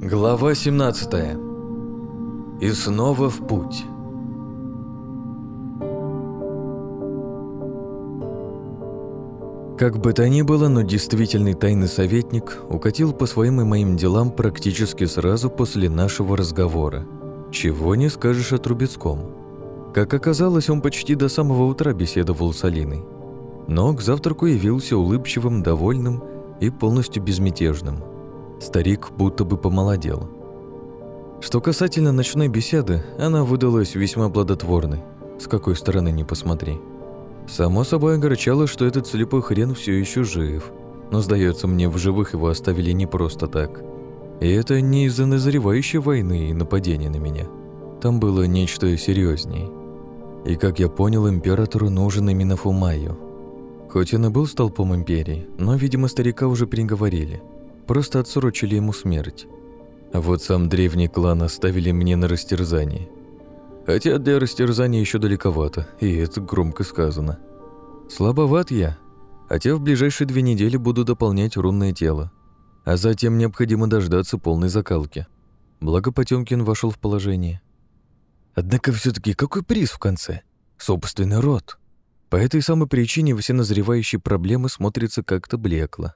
Глава 17. И снова в путь. Как бы то ни было, но действительный тайный советник укатил по своим и моим делам практически сразу после нашего разговора. Чего не скажешь о Трубецком. Как оказалось, он почти до самого утра беседовал с Алиной. Но к завтраку явился улыбчивым, довольным и полностью безмятежным. Старик будто бы помолодел. Что касательно ночной беседы, она выдалась весьма плодотворной, с какой стороны ни посмотри. Само собой огорчало, что этот слепой хрен все еще жив, но, сдается мне, в живых его оставили не просто так. И это не из-за назревающей войны и нападения на меня. Там было нечто серьезней. И, как я понял, императору нужен именно Фумайо. Хоть он и был столпом империи, но, видимо, старика уже приговорили. Просто отсрочили ему смерть. А вот сам древний клан оставили мне на растерзание. Хотя для растерзания еще далековато, и это громко сказано. Слабоват я, хотя в ближайшие две недели буду дополнять рунное тело. А затем необходимо дождаться полной закалки. Благо Потемкин вошел в положение. Однако все таки какой приз в конце? Собственный род. По этой самой причине все назревающие проблемы смотрятся как-то блекло.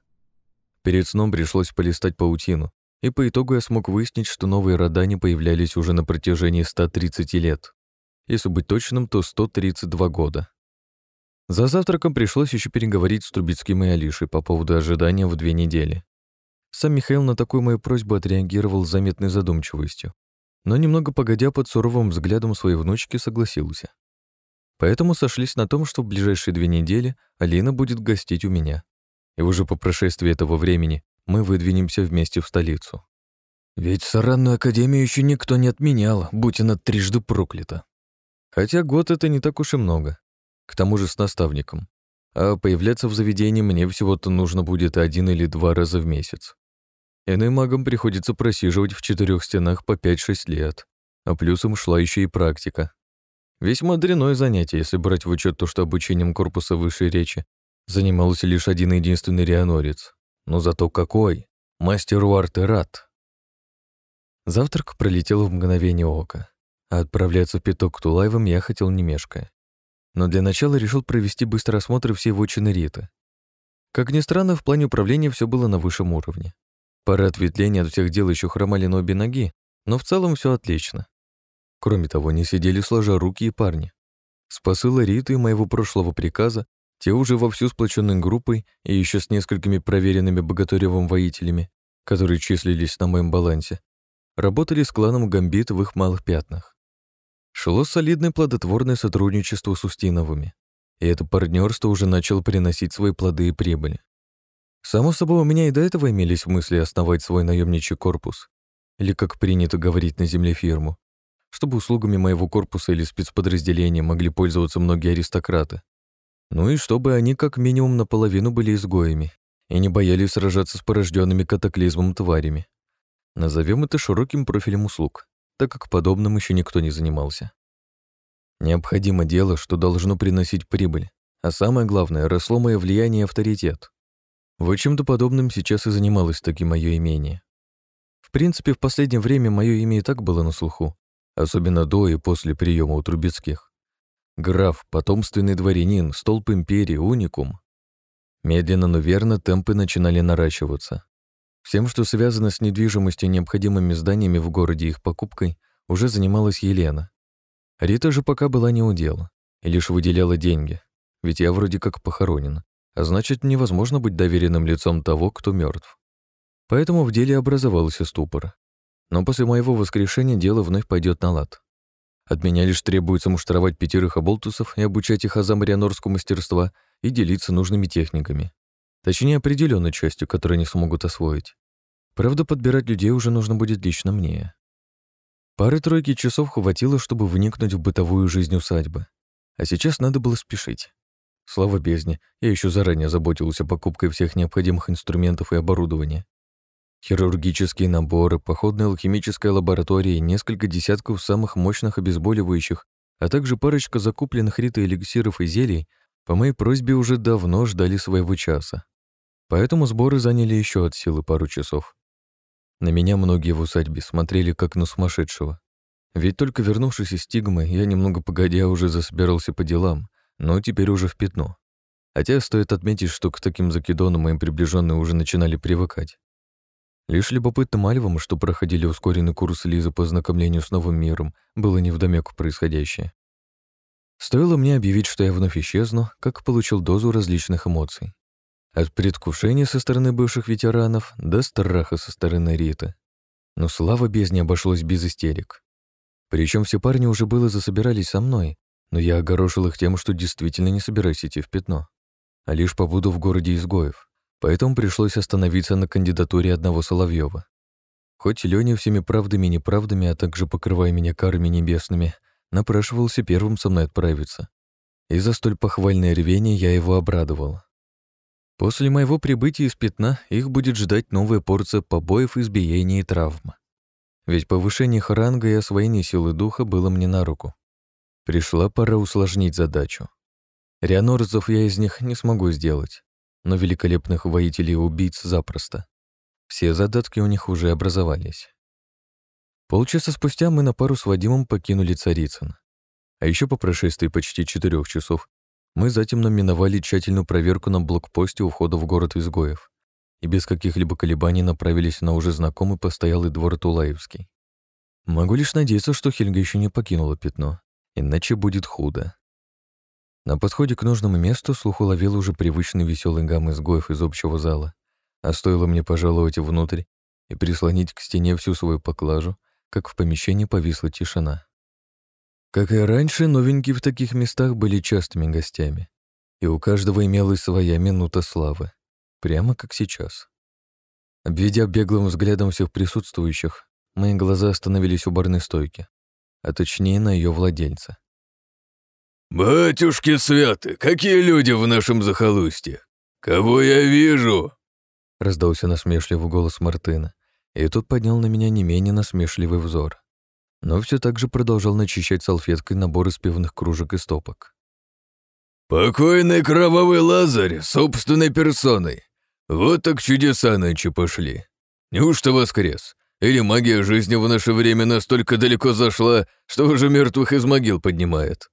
Перед сном пришлось полистать паутину, и по итогу я смог выяснить, что новые рода не появлялись уже на протяжении 130 лет. Если быть точным, то 132 года. За завтраком пришлось еще переговорить с Трубецким и Алишей по поводу ожидания в две недели. Сам Михаил на такую мою просьбу отреагировал с заметной задумчивостью но немного погодя под суровым взглядом своей внучки согласился. Поэтому сошлись на том, что в ближайшие две недели Алина будет гостить у меня. И уже по прошествии этого времени мы выдвинемся вместе в столицу. Ведь Саранную академию еще никто не отменял, будь она трижды проклята. Хотя год это не так уж и много. К тому же с наставником. А появляться в заведении мне всего-то нужно будет один или два раза в месяц. Иным магам приходится просиживать в четырех стенах по 5-6 лет, а плюсом шла еще и практика. Весьма дряное занятие, если брать в учет то, что обучением корпуса высшей речи занимался лишь один единственный рианорец. Но зато какой! Мастер Уарт рад. Завтрак пролетел в мгновение ока, а отправляться в пяток к Тулаевым я хотел не мешкая. Но для начала решил провести быстрый осмотр всей вотчины Риты. Как ни странно, в плане управления все было на высшем уровне. Пара ответвлений от всех дел еще хромали на обе ноги, но в целом все отлично. Кроме того, не сидели сложа руки и парни. С посыла Риты и моего прошлого приказа те уже вовсю сплоченной группой и еще с несколькими проверенными богатыревым воителями, которые числились на моем балансе, работали с кланом Гамбит в их малых пятнах. Шло солидное плодотворное сотрудничество с Устиновыми, и это партнерство уже начало приносить свои плоды и прибыли. Само собой, у меня и до этого имелись мысли основать свой наемничий корпус, или, как принято говорить на земле, фирму, чтобы услугами моего корпуса или спецподразделения могли пользоваться многие аристократы. Ну и чтобы они как минимум наполовину были изгоями и не боялись сражаться с порожденными катаклизмом тварями. Назовем это широким профилем услуг, так как подобным еще никто не занимался. Необходимо дело, что должно приносить прибыль, а самое главное, росло мое влияние и авторитет. Вот чем-то подобным сейчас и занималось таки мое имение. В принципе, в последнее время мое имя и так было на слуху, особенно до и после приема у Трубецких. Граф, потомственный дворянин, столб империи, уникум. Медленно, но верно темпы начинали наращиваться. Всем, что связано с недвижимостью и необходимыми зданиями в городе их покупкой, уже занималась Елена. Рита же пока была не у дела и лишь выделяла деньги, ведь я вроде как похоронен, а значит, невозможно быть доверенным лицом того, кто мертв. Поэтому в деле образовался ступор. Но после моего воскрешения дело вновь пойдет на лад. От меня лишь требуется муштровать пятерых оболтусов и обучать их азам рианорского мастерства и делиться нужными техниками. Точнее, определенной частью, которую они смогут освоить. Правда, подбирать людей уже нужно будет лично мне. Пары-тройки часов хватило, чтобы вникнуть в бытовую жизнь усадьбы. А сейчас надо было спешить. Слава бездне, я еще заранее заботился покупкой всех необходимых инструментов и оборудования. Хирургические наборы, походная алхимическая лаборатория несколько десятков самых мощных обезболивающих, а также парочка закупленных рита эликсиров и зелий по моей просьбе уже давно ждали своего часа. Поэтому сборы заняли еще от силы пару часов. На меня многие в усадьбе смотрели как на сумасшедшего. Ведь только вернувшись из стигмы, я немного погодя уже засобирался по делам, но теперь уже в пятно. Хотя стоит отметить, что к таким закидонам моим приближенные уже начинали привыкать. Лишь любопытным альвам, что проходили ускоренный курс Лизы по знакомлению с новым миром, было невдомёк происходящее. Стоило мне объявить, что я вновь исчезну, как получил дозу различных эмоций. От предвкушения со стороны бывших ветеранов до страха со стороны Риты. Но слава бездне обошлось без истерик. Причем все парни уже было засобирались со мной, но я огорошил их тем, что действительно не собираюсь идти в пятно, а лишь побуду в городе изгоев, поэтому пришлось остановиться на кандидатуре одного Соловьева. Хоть Лёня всеми правдами и неправдами, а также покрывая меня карами небесными, напрашивался первым со мной отправиться. И за столь похвальное рвение я его обрадовал. После моего прибытия из пятна их будет ждать новая порция побоев, избиений и травм. Ведь повышение ранга и освоение силы духа было мне на руку. Пришла пора усложнить задачу. Рианорзов я из них не смогу сделать, но великолепных воителей и убийц запросто. Все задатки у них уже образовались. Полчаса спустя мы на пару с Вадимом покинули Царицын. А еще по прошествии почти четырех часов мы затем номиновали тщательную проверку на блокпосте у входа в город изгоев и без каких-либо колебаний направились на уже знакомый постоялый двор Тулаевский. Могу лишь надеяться, что Хельга еще не покинула пятно, иначе будет худо. На подходе к нужному месту слух уловил уже привычный веселый гам изгоев из общего зала, а стоило мне пожаловать внутрь и прислонить к стене всю свою поклажу, как в помещении повисла тишина. Как и раньше, новенькие в таких местах были частыми гостями, и у каждого имелась своя минута славы, прямо как сейчас. Обведя беглым взглядом всех присутствующих, мои глаза остановились у барной стойки, а точнее на ее владельца. «Батюшки святы, какие люди в нашем захолустье! Кого я вижу?» Раздался насмешливый голос Мартына, и тут поднял на меня не менее насмешливый взор. Но все так же продолжал начищать салфеткой набор из пивных кружек и стопок. «Покойный кровавый Лазарь собственной персоной. Вот так чудеса нынче пошли. Неужто воскрес? Или магия жизни в наше время настолько далеко зашла, что уже мертвых из могил поднимает?»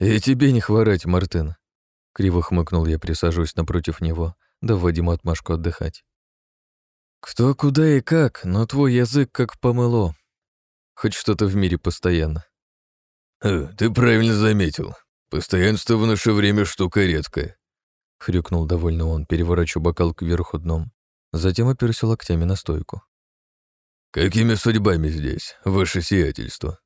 «И тебе не хворать, Мартын», — криво хмыкнул я, присаживаясь напротив него, да Вадиму отмашку отдыхать. Кто куда и как, но твой язык как помыло. Хоть что-то в мире постоянно. «Э, «Ты правильно заметил. Постоянство в наше время штука редкая», — хрюкнул довольно он, переворачивая бокал кверху дном. Затем оперся локтями на стойку. «Какими судьбами здесь, ваше сиятельство?»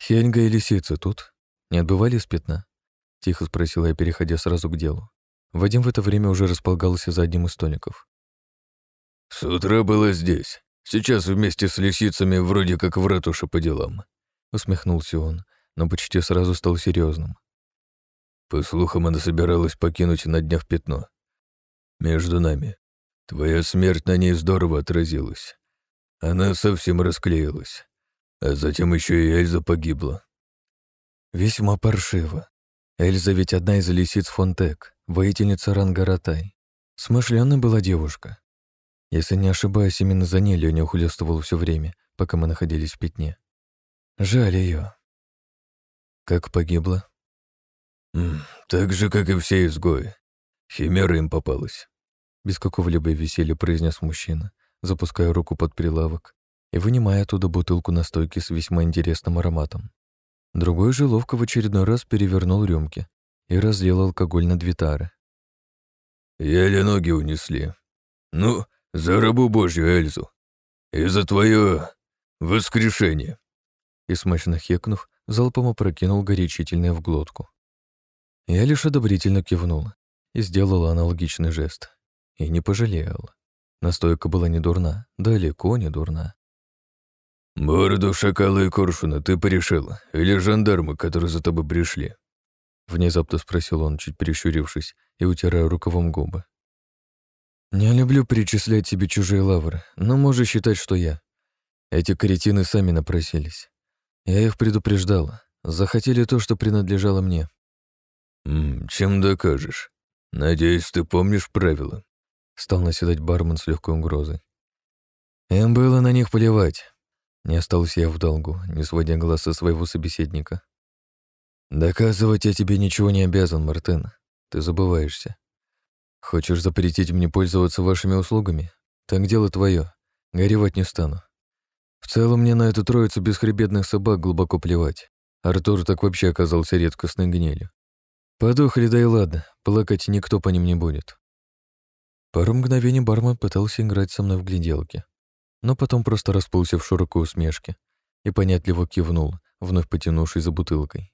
«Хеньга и лисица тут? Не отбывали пятна?» — тихо спросила я, переходя сразу к делу. Вадим в это время уже располагался за одним из столиков. «С утра было здесь. Сейчас вместе с лисицами вроде как в ратуше по делам», — усмехнулся он, но почти сразу стал серьезным. «По слухам, она собиралась покинуть на днях пятно. Между нами. Твоя смерть на ней здорово отразилась. Она совсем расклеилась. А затем еще и Эльза погибла». «Весьма паршиво. Эльза ведь одна из лисиц Фонтек, воительница Рангаратай. Смышленная была девушка. Если не ошибаюсь, именно за ней Леня ухлёстывал все время, пока мы находились в пятне. Жаль ее. Как погибла? так же, как и все изгои. Химера им попалась. Без какого-либо веселья произнес мужчина, запуская руку под прилавок и вынимая оттуда бутылку настойки с весьма интересным ароматом. Другой же ловко в очередной раз перевернул рюмки и разлил алкоголь на две тары. «Еле ноги унесли. Ну, за рабу Божью Эльзу. И за твое воскрешение. И смачно хекнув, залпом опрокинул горячительное в глотку. Я лишь одобрительно кивнул и сделал аналогичный жест. И не пожалел. Настойка была не дурна, далеко не дурна. «Бороду, шакала и коршуна ты порешил? Или жандармы, которые за тобой пришли?» Внезапно спросил он, чуть прищурившись и утирая рукавом губы. Не люблю перечислять себе чужие лавры, но можешь считать, что я. Эти каретины сами напросились. Я их предупреждал. Захотели то, что принадлежало мне. «Чем докажешь? Надеюсь, ты помнишь правила. Стал наседать бармен с легкой угрозой. Им было на них плевать. Не остался я в долгу, не сводя глаз со своего собеседника. «Доказывать я тебе ничего не обязан, Мартын. Ты забываешься. Хочешь запретить мне пользоваться вашими услугами? Так дело твое. Горевать не стану. В целом мне на эту троицу бесхребетных собак глубоко плевать. Артур так вообще оказался редкостной гнилью. Подохли, да и ладно, плакать никто по ним не будет. Пару мгновений бармен пытался играть со мной в гляделки, но потом просто расплылся в широкой усмешке и понятливо кивнул, вновь потянувшись за бутылкой.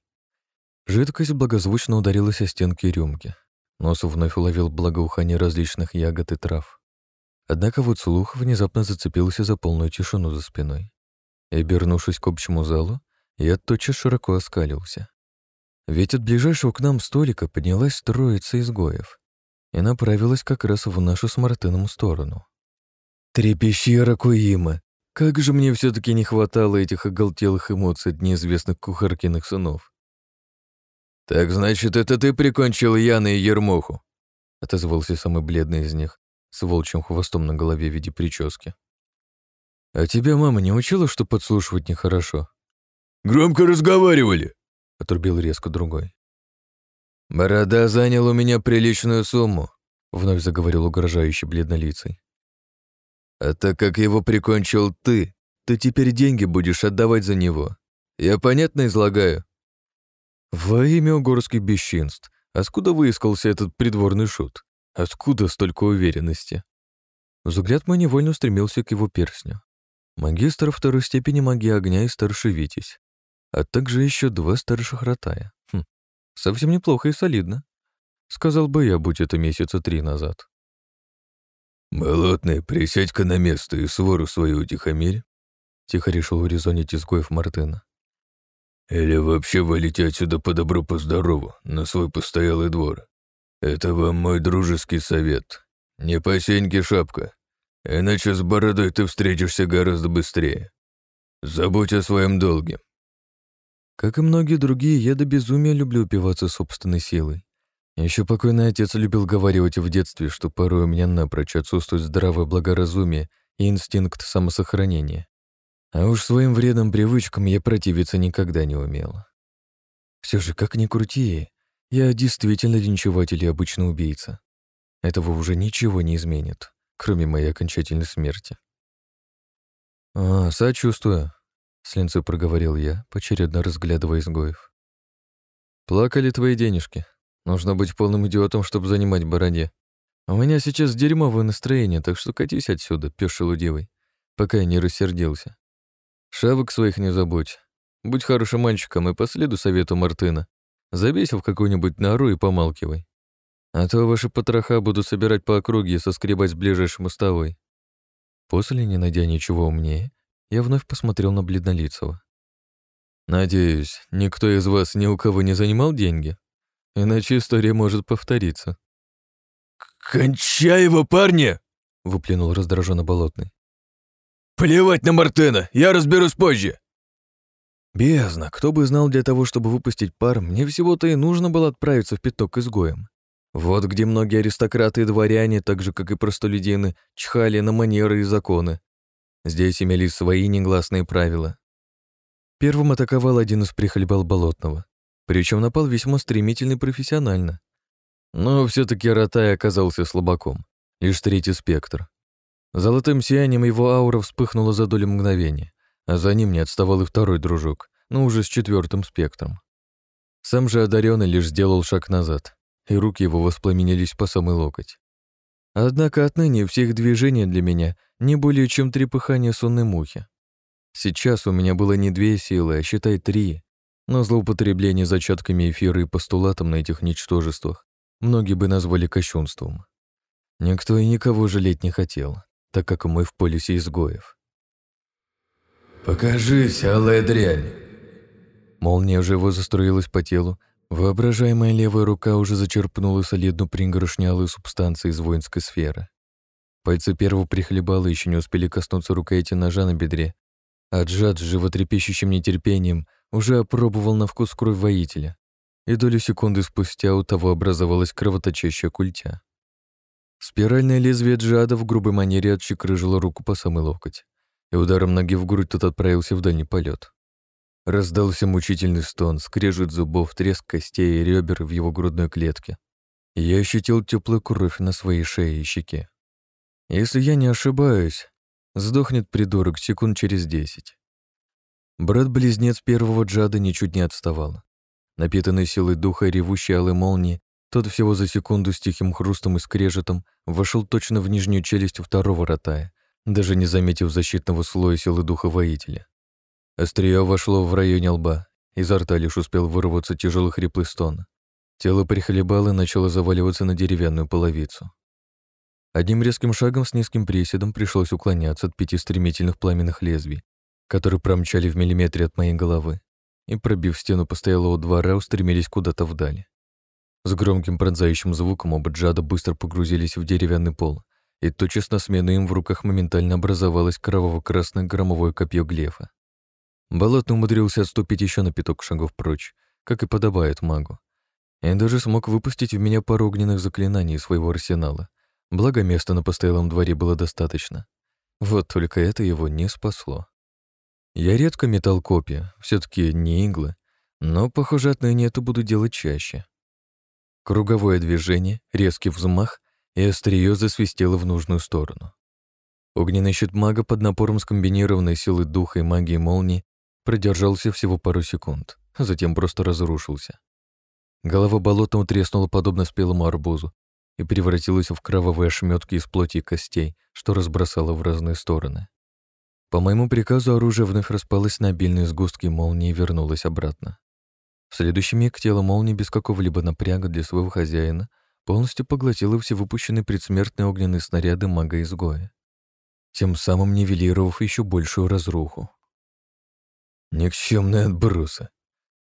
Жидкость благозвучно ударилась о стенки рюмки. Нос вновь уловил благоухание различных ягод и трав. Однако вот слух внезапно зацепился за полную тишину за спиной. И, обернувшись к общему залу, я тотчас широко оскалился. Ведь от ближайшего к нам столика поднялась троица изгоев и направилась как раз в нашу с Мартыном сторону. Трепещи, Ракуима! Как же мне все таки не хватало этих оголтелых эмоций от неизвестных кухаркиных сынов. «Так значит, это ты прикончил Яна и Ермоху?» — отозвался самый бледный из них, с волчьим хвостом на голове в виде прически. «А тебя мама не учила, что подслушивать нехорошо?» «Громко разговаривали!» — отрубил резко другой. «Борода занял у меня приличную сумму», — вновь заговорил угрожающий бледнолицей. «А так как его прикончил ты, то теперь деньги будешь отдавать за него. Я понятно излагаю?» «Во имя угорских бесчинств, откуда выискался этот придворный шут? Откуда столько уверенности?» Взгляд мой невольно устремился к его перстню. Магистр второй степени магии огня и старший Витязь, а также еще два старших ротая. Хм, совсем неплохо и солидно. Сказал бы я, будь это месяца три назад. «Болотный, присядь-ка на место и свору свою утихомирь», — тихо решил урезонить изгоев Мартына. «Или вообще валите отсюда по добру, по здорову, на свой постоялый двор. Это вам мой дружеский совет. Не по сеньке шапка, иначе с бородой ты встретишься гораздо быстрее. Забудь о своем долге». Как и многие другие, я до безумия люблю упиваться собственной силой. Еще покойный отец любил говорить в детстве, что порой у меня напрочь отсутствует здравое благоразумие и инстинкт самосохранения. А уж своим вредным привычкам я противиться никогда не умела. Все же, как ни крути, я действительно линчеватель и обычный убийца. Этого уже ничего не изменит, кроме моей окончательной смерти. «А, сочувствую», — с линцой проговорил я, поочередно разглядывая изгоев. «Плакали твои денежки. Нужно быть полным идиотом, чтобы занимать бороде. У меня сейчас дерьмовое настроение, так что катись отсюда, пёс шелудивый, пока я не рассердился. Шавок своих не забудь. Будь хорошим мальчиком и последуй совету Мартына. Забейся в какую-нибудь нору и помалкивай. А то ваши потроха будут собирать по округе и соскребать с ближайшей мостовой. После, не найдя ничего умнее, я вновь посмотрел на Бледнолицего. «Надеюсь, никто из вас ни у кого не занимал деньги? Иначе история может повториться». «Кончай его, парни!» — выплюнул раздраженно Болотный. «Плевать на Мартена, я разберусь позже!» Бездна, кто бы знал для того, чтобы выпустить пар, мне всего-то и нужно было отправиться в пяток изгоем. Вот где многие аристократы и дворяне, так же, как и простолюдины, чхали на манеры и законы. Здесь имелись свои негласные правила. Первым атаковал один из прихлебал Болотного. Причем напал весьма стремительно и профессионально. Но все таки Ротай оказался слабаком. Лишь третий спектр. Золотым сиянием его аура вспыхнула за долю мгновения, а за ним не отставал и второй дружок, но уже с четвертым спектром. Сам же одаренный лишь сделал шаг назад, и руки его воспламенились по самый локоть. Однако отныне все их движения для меня не более чем три пыхания сонной мухи. Сейчас у меня было не две силы, а считай три, но злоупотребление зачатками эфира и постулатом на этих ничтожествах многие бы назвали кощунством. Никто и никого жалеть не хотел, так как мы в полюсе изгоев. «Покажись, алая дрянь!» Молния живо застроилась по телу, воображаемая левая рука уже зачерпнула солидную пригоршню алой субстанции из воинской сферы. Пальцы первого прихлебала еще не успели коснуться рукояти ножа на бедре, а Джад с животрепещущим нетерпением уже опробовал на вкус кровь воителя, и долю секунды спустя у того образовалась кровоточащая культя. Спиральное лезвие джада в грубой манере отчекрыжило руку по самый локоть, и ударом ноги в грудь тот отправился в дальний полет. Раздался мучительный стон, скрежет зубов, треск костей и ребер в его грудной клетке. Я ощутил теплую кровь на своей шее и щеке. Если я не ошибаюсь, сдохнет придурок секунд через десять. Брат-близнец первого Джада ничуть не отставал. Напитанный силой духа и ревущей алой молнии, тот всего за секунду с тихим хрустом и скрежетом вошел точно в нижнюю челюсть второго ротая, даже не заметив защитного слоя силы духа воителя. Острие вошло в районе лба, изо рта лишь успел вырваться тяжелый хриплый стон. Тело прихлебало и начало заваливаться на деревянную половицу. Одним резким шагом с низким приседом пришлось уклоняться от пяти стремительных пламенных лезвий, которые промчали в миллиметре от моей головы и, пробив стену постоялого двора, устремились куда-то вдали. С громким пронзающим звуком оба джада быстро погрузились в деревянный пол, и тотчас на смену им в руках моментально образовалось кроваво-красное громовое копье глефа. Болотный умудрился отступить еще на пяток шагов прочь, как и подобает магу, и даже смог выпустить в меня пару огненных заклинаний из своего арсенала, благо места на постоялом дворе было достаточно. Вот только это его не спасло. Я редко метал копья, все таки не иглы, но, похоже, отныне это буду делать чаще. Круговое движение, резкий взмах, и острие засвистело в нужную сторону. Огненный щит мага под напором скомбинированной силы духа и магии молнии продержался всего пару секунд, а затем просто разрушился. Голова болотом треснула подобно спелому арбузу и превратилась в кровавые ошметки из плоти и костей, что разбросало в разные стороны. По моему приказу оружие вновь распалось на обильные сгустки молнии и вернулось обратно. В следующий миг тело молнии без какого-либо напряга для своего хозяина полностью поглотило все выпущенные предсмертные огненные снаряды мага-изгоя, тем самым нивелировав еще большую разруху. Никчемные отбросы.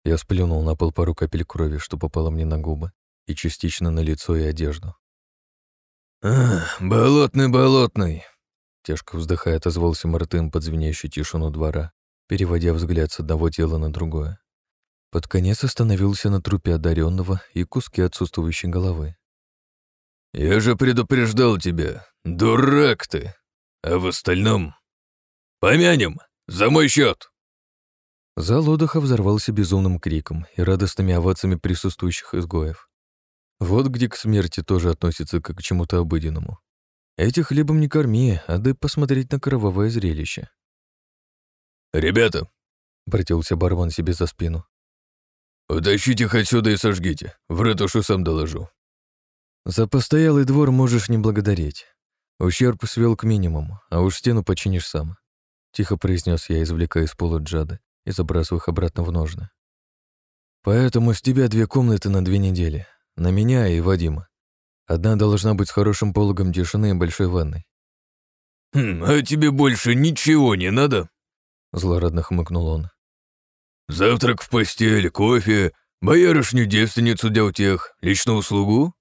Я сплюнул на пол пару капель крови, что попало мне на губы, и частично на лицо и одежду. «Ах, болотный, болотный!» Тяжко вздыхая, отозвался Мартын под звенящую тишину двора, переводя взгляд с одного тела на другое. Под конец остановился на трупе одаренного и куске отсутствующей головы. «Я же предупреждал тебя, дурак ты! А в остальном... Помянем! За мой счет!» Зал отдыха взорвался безумным криком и радостными овациями присутствующих изгоев. Вот где к смерти тоже относится как к чему-то обыденному. Этих хлебом не корми, а дай посмотреть на кровавое зрелище. «Ребята!» — обратился Барван себе за спину. «Утащите их отсюда и сожгите. В ратушу сам доложу». «За постоялый двор можешь не благодарить. Ущерб свел к минимуму, а уж стену починишь сам», — тихо произнес я, извлекая из пола джады и забрасывая их обратно в ножны. «Поэтому с тебя две комнаты на две недели. На меня и Вадима. Одна должна быть с хорошим пологом тишины и большой ванной». «Хм, а тебе больше ничего не надо?» Злорадно хмыкнул он. «Завтрак в постель, кофе, боярышню девственницу для утех, личную услугу?»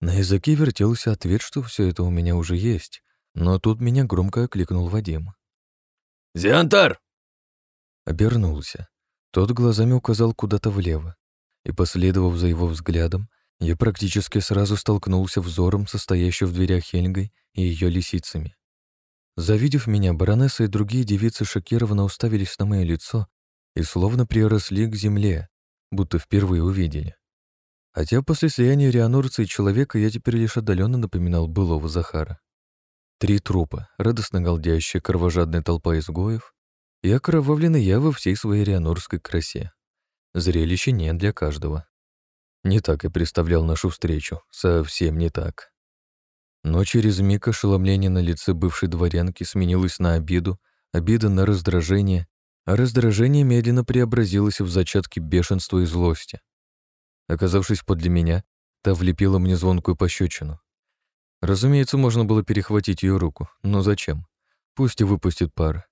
На языке вертелся ответ, что все это у меня уже есть, но тут меня громко окликнул Вадим. «Зиантар!» Обернулся. Тот глазами указал куда-то влево, и, последовав за его взглядом, я практически сразу столкнулся взором состоящей в дверях Хельгой и ее лисицами. Завидев меня, баронесса и другие девицы шокированно уставились на мое лицо и словно приросли к земле, будто впервые увидели. Хотя после слияния Рианорца и человека я теперь лишь отдаленно напоминал былого Захара. Три трупа, радостно галдящая кровожадная толпа изгоев и окровавленный я во всей своей рианорской красе. Зрелище не для каждого. Не так я представлял нашу встречу, совсем не так. Но через миг ошеломление на лице бывшей дворянки сменилось на обиду, обида на раздражение, а раздражение медленно преобразилось в зачатки бешенства и злости. Оказавшись подле меня, та влепила мне звонкую пощечину. Разумеется, можно было перехватить ее руку, но зачем? Пусть и выпустит пар.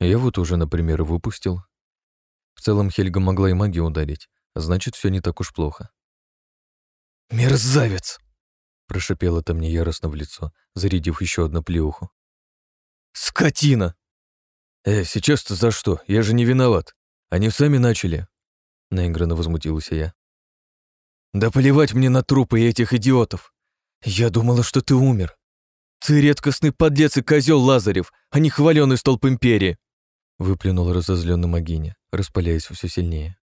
Я вот уже, например, выпустил. В целом Хельга могла и магию ударить, а значит, все не так уж плохо. «Мерзавец!» — прошипела то мне яростно в лицо, зарядив еще одну плеуху. «Скотина!» «Э, сейчас-то за что? Я же не виноват. Они сами начали!» Наигранно возмутился я. «Да поливать мне на трупы этих идиотов! Я думала, что ты умер. Ты редкостный подлец и козел Лазарев, а не хваленый столб империи!» Выплюнул разозленный Магиня, распаляясь все сильнее.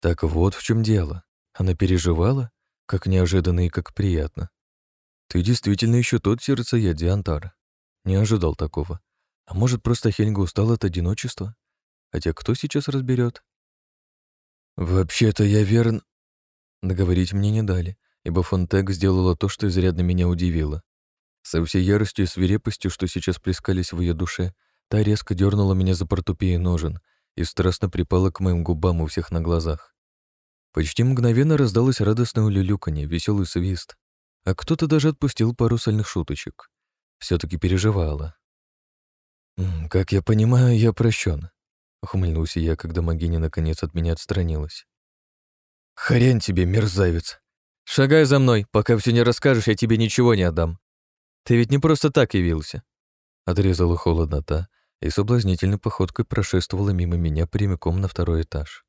Так вот в чем дело. Она переживала, как неожиданно и как приятно. Ты действительно еще тот сердцеед, Диантар. Не ожидал такого. А может, просто Хельга устала от одиночества? Хотя кто сейчас разберет? Вообще-то я верн... Договорить мне не дали, ибо Фонтек сделала то, что изрядно меня удивило. Со всей яростью и свирепостью, что сейчас плескались в ее душе, та резко дернула меня за портупеи ножен и страстно припала к моим губам у всех на глазах. Почти мгновенно раздалось радостное улюлюканье, веселый свист, а кто-то даже отпустил пару сальных шуточек. все таки переживала. «Как я понимаю, я прощен», — ухмыльнулся я, когда Магиня наконец от меня отстранилась. «Хрень тебе, мерзавец! Шагай за мной, пока все не расскажешь, я тебе ничего не отдам. Ты ведь не просто так явился». Отрезала холоднота и соблазнительной походкой прошествовала мимо меня прямиком на второй этаж.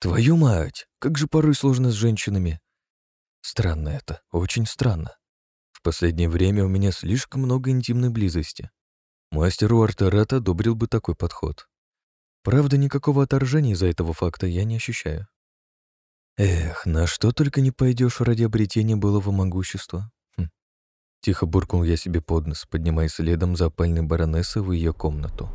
«Твою мать! Как же порой сложно с женщинами!» Странно это, очень странно. В последнее время у меня слишком много интимной близости. Мастер Уартерат одобрил бы такой подход. Правда, никакого отторжения из-за этого факта я не ощущаю. Эх, на что только не пойдешь ради обретения былого могущества. Хм. Тихо буркнул я себе под нос, поднимаясь следом за опальной баронессой в ее комнату.